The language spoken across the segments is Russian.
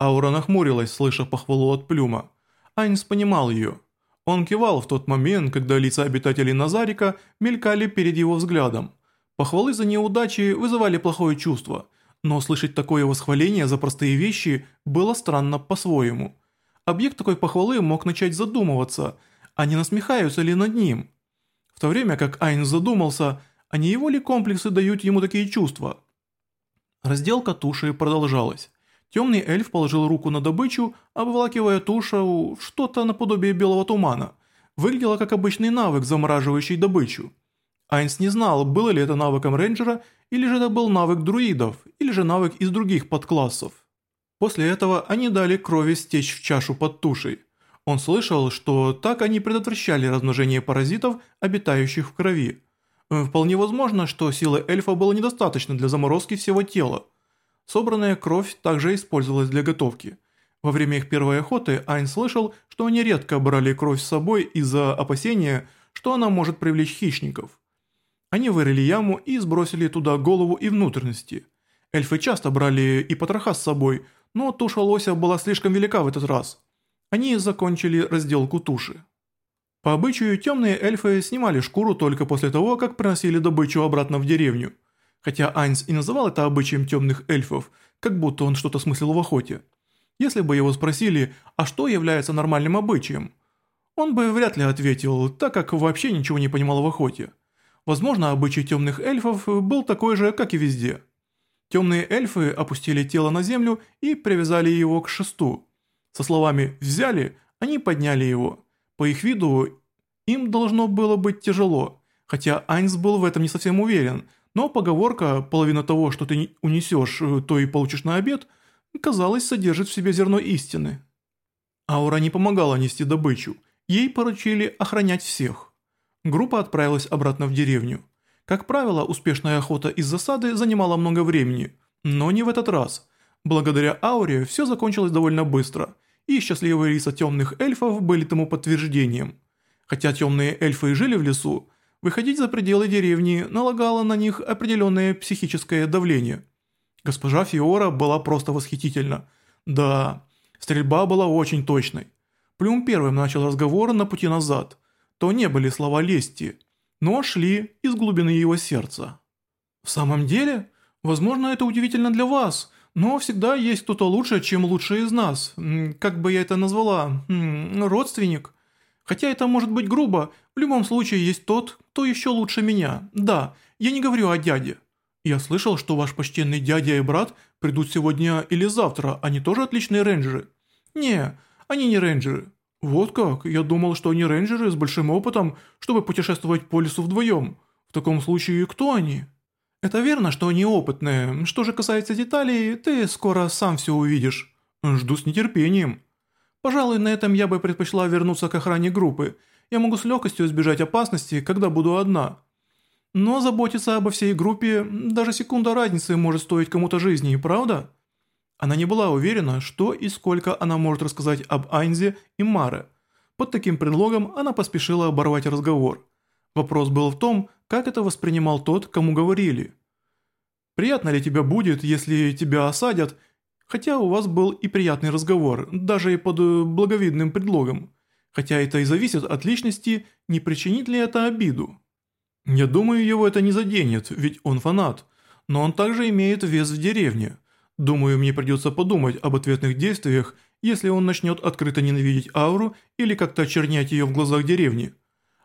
Аура нахмурилась, слыша похвалу от Плюма. Айнс понимал ее. Он кивал в тот момент, когда лица обитателей Назарика мелькали перед его взглядом. Похвалы за неудачи вызывали плохое чувство, но слышать такое восхваление за простые вещи было странно по-своему. Объект такой похвалы мог начать задумываться, а не насмехаются ли над ним. В то время как Айнс задумался, а не его ли комплексы дают ему такие чувства. Разделка туши продолжалась. Темный эльф положил руку на добычу, обволакивая тушу в что-то наподобие белого тумана. Выглядело как обычный навык, замораживающий добычу. Айнс не знал, было ли это навыком рейнджера, или же это был навык друидов, или же навык из других подклассов. После этого они дали крови стечь в чашу под тушей. Он слышал, что так они предотвращали размножение паразитов, обитающих в крови. Вполне возможно, что силы эльфа было недостаточно для заморозки всего тела. Собранная кровь также использовалась для готовки. Во время их первой охоты Айн слышал, что они редко брали кровь с собой из-за опасения, что она может привлечь хищников. Они вырыли яму и сбросили туда голову и внутренности. Эльфы часто брали и потроха с собой, но туша лося была слишком велика в этот раз. Они закончили разделку туши. По обычаю, темные эльфы снимали шкуру только после того, как приносили добычу обратно в деревню – хотя Айнс и называл это обычаем темных эльфов, как будто он что-то смыслил в охоте. Если бы его спросили, а что является нормальным обычаем, он бы вряд ли ответил, так как вообще ничего не понимал в охоте. Возможно, обычай темных эльфов был такой же, как и везде. Темные эльфы опустили тело на землю и привязали его к шесту. Со словами «взяли» они подняли его. По их виду им должно было быть тяжело, хотя Айнс был в этом не совсем уверен – но поговорка «половина того, что ты унесешь, э, то и получишь на обед» казалось, содержит в себе зерно истины. Аура не помогала нести добычу, ей поручили охранять всех. Группа отправилась обратно в деревню. Как правило, успешная охота из засады занимала много времени, но не в этот раз. Благодаря ауре все закончилось довольно быстро, и счастливые лица темных эльфов были тому подтверждением. Хотя темные эльфы и жили в лесу, Выходить за пределы деревни налагало на них определенное психическое давление. Госпожа Фиора была просто восхитительна. Да, стрельба была очень точной. Плюм первым начал разговор на пути назад. То не были слова лести, но шли из глубины его сердца. «В самом деле? Возможно, это удивительно для вас, но всегда есть кто-то лучше, чем лучший из нас. Как бы я это назвала? Родственник?» Хотя это может быть грубо, в любом случае есть тот, кто еще лучше меня. Да, я не говорю о дяде. Я слышал, что ваш почтенный дядя и брат придут сегодня или завтра, они тоже отличные рейнджеры. Не, они не рейнджеры. Вот как, я думал, что они рейнджеры с большим опытом, чтобы путешествовать по лесу вдвоем. В таком случае кто они? Это верно, что они опытные. Что же касается деталей, ты скоро сам все увидишь. Жду с нетерпением. Пожалуй, на этом я бы предпочла вернуться к охране группы. Я могу с легкостью избежать опасности, когда буду одна. Но заботиться обо всей группе, даже секунда разницы может стоить кому-то жизни, правда? Она не была уверена, что и сколько она может рассказать об Айнзе и Маре. Под таким предлогом она поспешила оборвать разговор. Вопрос был в том, как это воспринимал тот, кому говорили. «Приятно ли тебе будет, если тебя осадят Хотя у вас был и приятный разговор, даже и под э, благовидным предлогом. Хотя это и зависит от личности, не причинит ли это обиду. Я думаю, его это не заденет, ведь он фанат. Но он также имеет вес в деревне. Думаю, мне придется подумать об ответных действиях, если он начнет открыто ненавидеть ауру или как-то очернять ее в глазах деревни.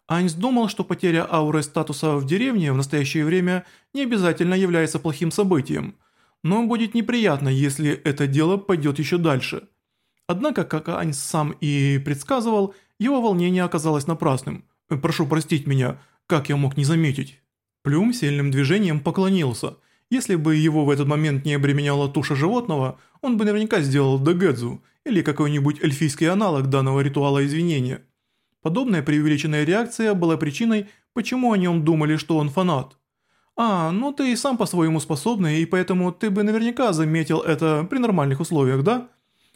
Айнс думал, что потеря ауры статуса в деревне в настоящее время не обязательно является плохим событием – но будет неприятно, если это дело пойдет еще дальше. Однако, как Ань сам и предсказывал, его волнение оказалось напрасным. «Прошу простить меня, как я мог не заметить?» Плюм сильным движением поклонился. Если бы его в этот момент не обременяла туша животного, он бы наверняка сделал дегедзу или какой-нибудь эльфийский аналог данного ритуала извинения. Подобная преувеличенная реакция была причиной, почему о нем думали, что он фанат. «А, ну ты и сам по-своему способный, и поэтому ты бы наверняка заметил это при нормальных условиях, да?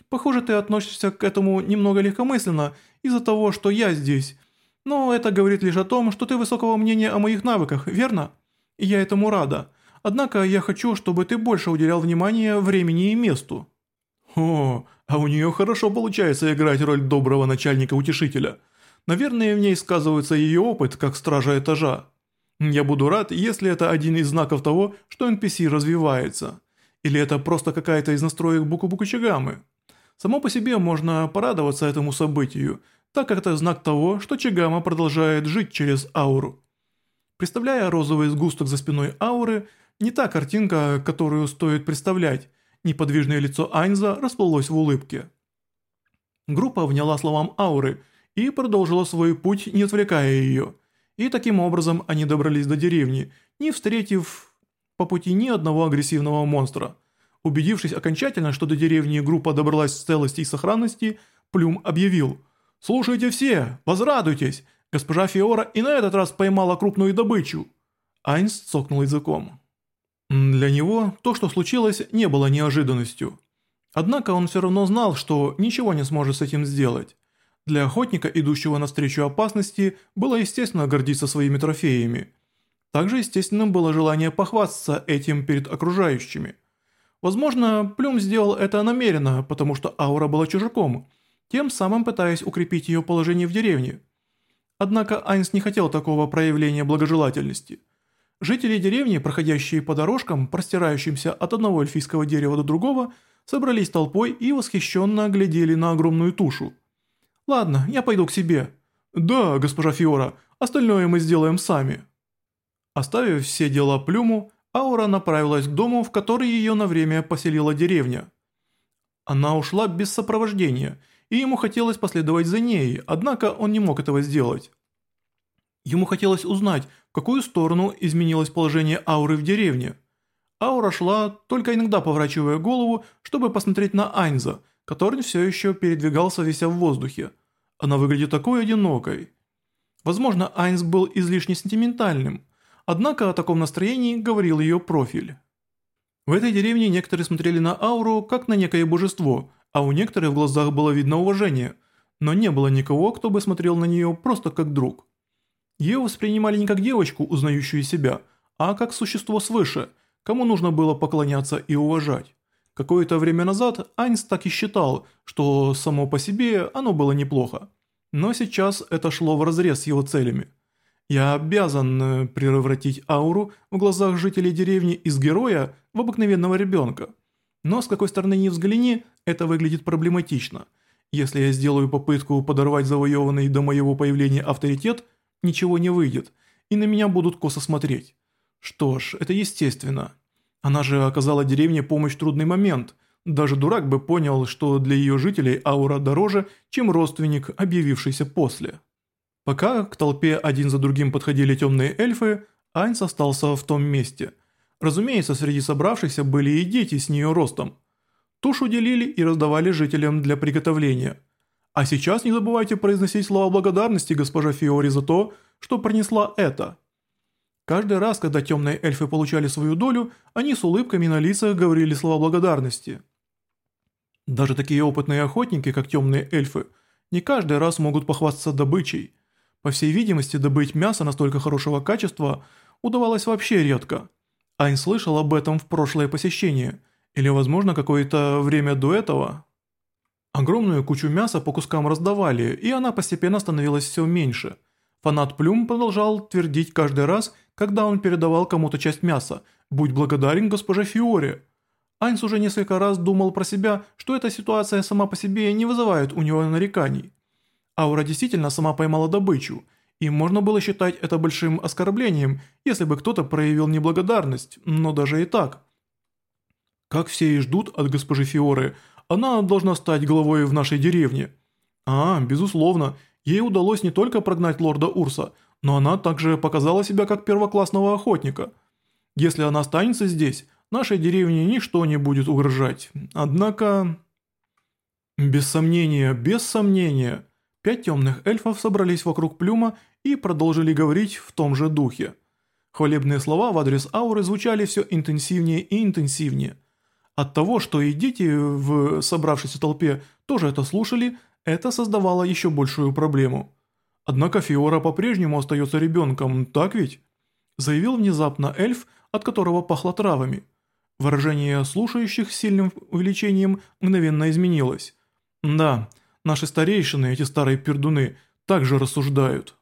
Похоже, ты относишься к этому немного легкомысленно из-за того, что я здесь. Но это говорит лишь о том, что ты высокого мнения о моих навыках, верно? Я этому рада. Однако я хочу, чтобы ты больше уделял внимание времени и месту». О, а у нее хорошо получается играть роль доброго начальника-утешителя. Наверное, в ней сказывается ее опыт, как стража этажа. Я буду рад, если это один из знаков того, что NPC развивается. Или это просто какая-то из настроек Буку-Буку Чигамы. Само по себе можно порадоваться этому событию, так как это знак того, что Чигама продолжает жить через ауру. Представляя розовый сгусток за спиной ауры, не та картинка, которую стоит представлять, неподвижное лицо Айнза расплылось в улыбке. Группа вняла словам ауры и продолжила свой путь, не отвлекая ее – и таким образом они добрались до деревни, не встретив по пути ни одного агрессивного монстра. Убедившись окончательно, что до деревни группа добралась в целости и сохранности, Плюм объявил «Слушайте все, возрадуйтесь, госпожа Фиора и на этот раз поймала крупную добычу». Айнс цокнул языком. Для него то, что случилось, не было неожиданностью. Однако он все равно знал, что ничего не сможет с этим сделать. Для охотника, идущего навстречу опасности, было естественно гордиться своими трофеями. Также естественным было желание похвастаться этим перед окружающими. Возможно, Плюм сделал это намеренно, потому что аура была чужаком, тем самым пытаясь укрепить ее положение в деревне. Однако Айнс не хотел такого проявления благожелательности. Жители деревни, проходящие по дорожкам, простирающимся от одного эльфийского дерева до другого, собрались толпой и восхищенно глядели на огромную тушу – «Ладно, я пойду к себе». «Да, госпожа Фиора, остальное мы сделаем сами». Оставив все дела Плюму, Аура направилась к дому, в который ее на время поселила деревня. Она ушла без сопровождения, и ему хотелось последовать за ней, однако он не мог этого сделать. Ему хотелось узнать, в какую сторону изменилось положение Ауры в деревне. Аура шла, только иногда поворачивая голову, чтобы посмотреть на Айнза – который все еще передвигался вися в воздухе. Она выглядит такой одинокой. Возможно, Айнс был излишне сентиментальным, однако о таком настроении говорил ее профиль. В этой деревне некоторые смотрели на ауру как на некое божество, а у некоторых в глазах было видно уважение, но не было никого, кто бы смотрел на нее просто как друг. Ее воспринимали не как девочку, узнающую себя, а как существо свыше, кому нужно было поклоняться и уважать. Какое-то время назад Айнс так и считал, что само по себе оно было неплохо. Но сейчас это шло вразрез с его целями. Я обязан э, превратить ауру в глазах жителей деревни из героя в обыкновенного ребенка. Но с какой стороны ни взгляни, это выглядит проблематично. Если я сделаю попытку подорвать завоеванный до моего появления авторитет, ничего не выйдет, и на меня будут косо смотреть. Что ж, это естественно. Она же оказала деревне помощь в трудный момент. Даже дурак бы понял, что для ее жителей аура дороже, чем родственник, объявившийся после. Пока к толпе один за другим подходили темные эльфы, Айнс остался в том месте. Разумеется, среди собравшихся были и дети с нее ростом. Тушу делили и раздавали жителям для приготовления. А сейчас не забывайте произносить слова благодарности госпоже Фиори за то, что принесла это – Каждый раз, когда темные эльфы получали свою долю, они с улыбками на лицах говорили слова благодарности. Даже такие опытные охотники, как темные эльфы, не каждый раз могут похвастаться добычей. По всей видимости, добыть мясо настолько хорошего качества удавалось вообще редко. Айн слышал об этом в прошлое посещение, или, возможно, какое-то время до этого. Огромную кучу мяса по кускам раздавали, и она постепенно становилась все меньше. Фанат Плюм продолжал твердить каждый раз, когда он передавал кому-то часть мяса «Будь благодарен госпоже Фиоре». Айнс уже несколько раз думал про себя, что эта ситуация сама по себе не вызывает у него нареканий. Аура действительно сама поймала добычу, и можно было считать это большим оскорблением, если бы кто-то проявил неблагодарность, но даже и так. Как все и ждут от госпожи Фиоры, она должна стать главой в нашей деревне. А, безусловно, ей удалось не только прогнать лорда Урса – но она также показала себя как первоклассного охотника. Если она останется здесь, нашей деревне ничто не будет угрожать. Однако... Без сомнения, без сомнения. Пять темных эльфов собрались вокруг Плюма и продолжили говорить в том же духе. Хвалебные слова в адрес ауры звучали все интенсивнее и интенсивнее. От того, что и дети в собравшейся толпе тоже это слушали, это создавало еще большую проблему. Однако Фиора по-прежнему остается ребенком, так ведь? Заявил внезапно эльф, от которого пахло травами. Выражение слушающих с сильным увеличением мгновенно изменилось. «Да, наши старейшины, эти старые пердуны, также рассуждают».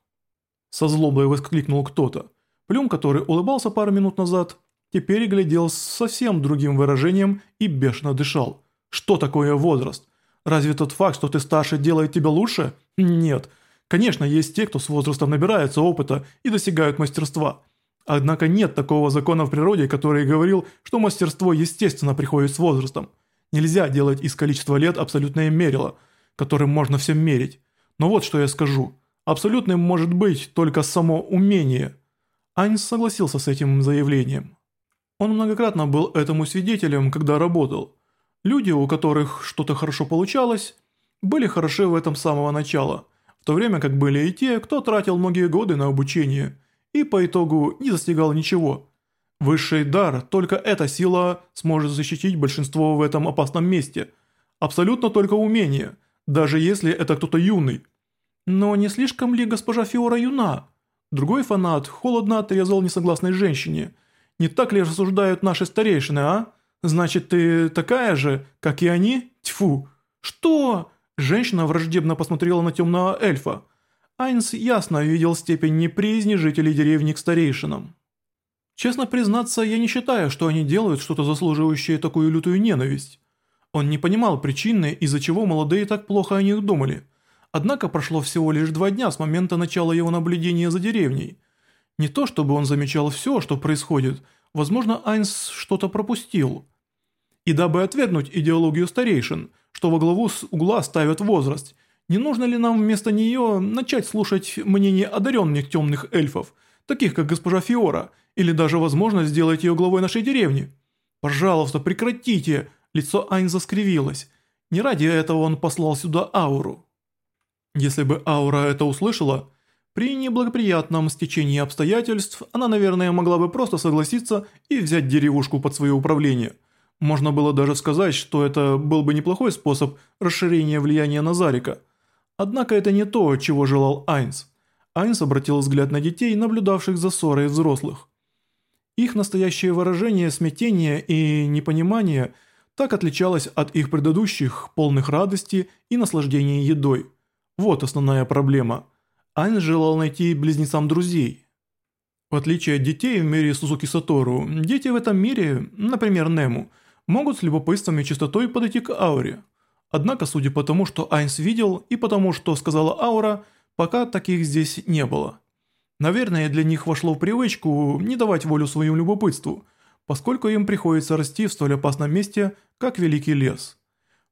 Со злобой воскликнул кто-то. Плюм, который улыбался пару минут назад, теперь глядел с совсем другим выражением и бешено дышал. «Что такое возраст? Разве тот факт, что ты старше, делает тебя лучше? Нет. Конечно, есть те, кто с возрастом набирается опыта и достигают мастерства». Однако нет такого закона в природе, который говорил, что мастерство естественно приходит с возрастом. Нельзя делать из количества лет абсолютное мерило, которым можно все мерить. Но вот что я скажу. Абсолютным может быть только само умение. Айнс согласился с этим заявлением. Он многократно был этому свидетелем, когда работал. Люди, у которых что-то хорошо получалось, были хороши в этом самого начала, в то время как были и те, кто тратил многие годы на обучение – и по итогу не достигал ничего. Высший дар, только эта сила сможет защитить большинство в этом опасном месте. Абсолютно только умение, даже если это кто-то юный. Но не слишком ли госпожа Фиора юна? Другой фанат холодно отрезал несогласной женщине. Не так ли рассуждают наши старейшины, а? Значит, ты такая же, как и они? Тьфу. Что? Женщина враждебно посмотрела на темного эльфа. Айнс ясно видел степень неприязни жителей деревни к старейшинам. Честно признаться, я не считаю, что они делают что-то заслуживающее такую лютую ненависть. Он не понимал причины, из-за чего молодые так плохо о них думали. Однако прошло всего лишь два дня с момента начала его наблюдения за деревней. Не то чтобы он замечал все, что происходит, возможно, Айнс что-то пропустил. И дабы отвергнуть идеологию старейшин, что во главу с угла ставят возраст – не нужно ли нам вместо нее начать слушать мнение одаренных темных эльфов, таких как госпожа Фиора, или даже, возможно, сделать ее главой нашей деревни? Пожалуйста, прекратите!» Лицо Айнза скривилось. Не ради этого он послал сюда ауру. Если бы аура это услышала, при неблагоприятном стечении обстоятельств она, наверное, могла бы просто согласиться и взять деревушку под свое управление. Можно было даже сказать, что это был бы неплохой способ расширения влияния Назарика – Однако это не то, чего желал Айнс. Айнс обратил взгляд на детей, наблюдавших за ссорой взрослых. Их настоящее выражение смятения и непонимания так отличалось от их предыдущих, полных радости и наслаждения едой. Вот основная проблема. Айнс желал найти близнецам друзей. В отличие от детей в мире Сузуки Сатору, дети в этом мире, например Нему, могут с любопытством и чистотой подойти к ауре – Однако, судя по тому, что Айнс видел, и потому, что сказала Аура, пока таких здесь не было. Наверное, для них вошло в привычку не давать волю своему любопытству, поскольку им приходится расти в столь опасном месте, как Великий Лес.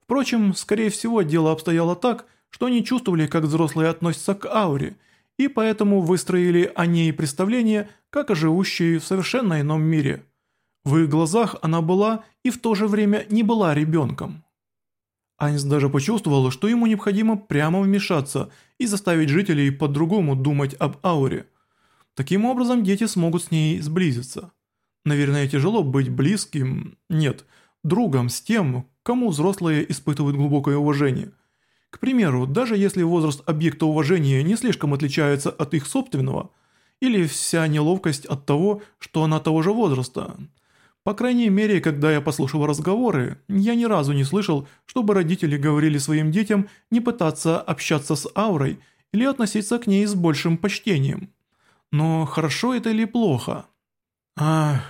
Впрочем, скорее всего, дело обстояло так, что они чувствовали, как взрослые относятся к Ауре, и поэтому выстроили о ней представление, как о живущей в совершенно ином мире. В их глазах она была и в то же время не была ребенком. Айнс даже почувствовал, что ему необходимо прямо вмешаться и заставить жителей по-другому думать об ауре. Таким образом, дети смогут с ней сблизиться. Наверное, тяжело быть близким, нет, другом с тем, кому взрослые испытывают глубокое уважение. К примеру, даже если возраст объекта уважения не слишком отличается от их собственного, или вся неловкость от того, что она того же возраста – по крайней мере, когда я послушал разговоры, я ни разу не слышал, чтобы родители говорили своим детям не пытаться общаться с аурой или относиться к ней с большим почтением. Но хорошо это или плохо? Ах,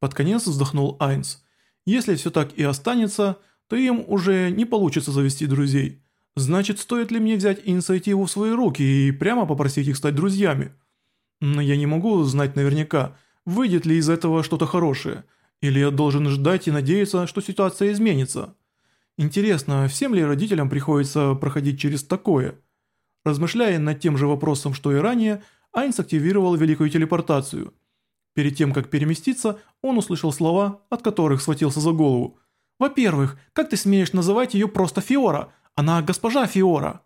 под конец вздохнул Айнс. Если все так и останется, то им уже не получится завести друзей. Значит, стоит ли мне взять инициативу в свои руки и прямо попросить их стать друзьями? Но я не могу знать наверняка, выйдет ли из этого что-то хорошее – или я должен ждать и надеяться, что ситуация изменится? Интересно, всем ли родителям приходится проходить через такое? Размышляя над тем же вопросом, что и ранее, Айнс активировал великую телепортацию. Перед тем, как переместиться, он услышал слова, от которых схватился за голову. «Во-первых, как ты смеешь называть ее просто Фиора? Она госпожа Фиора!»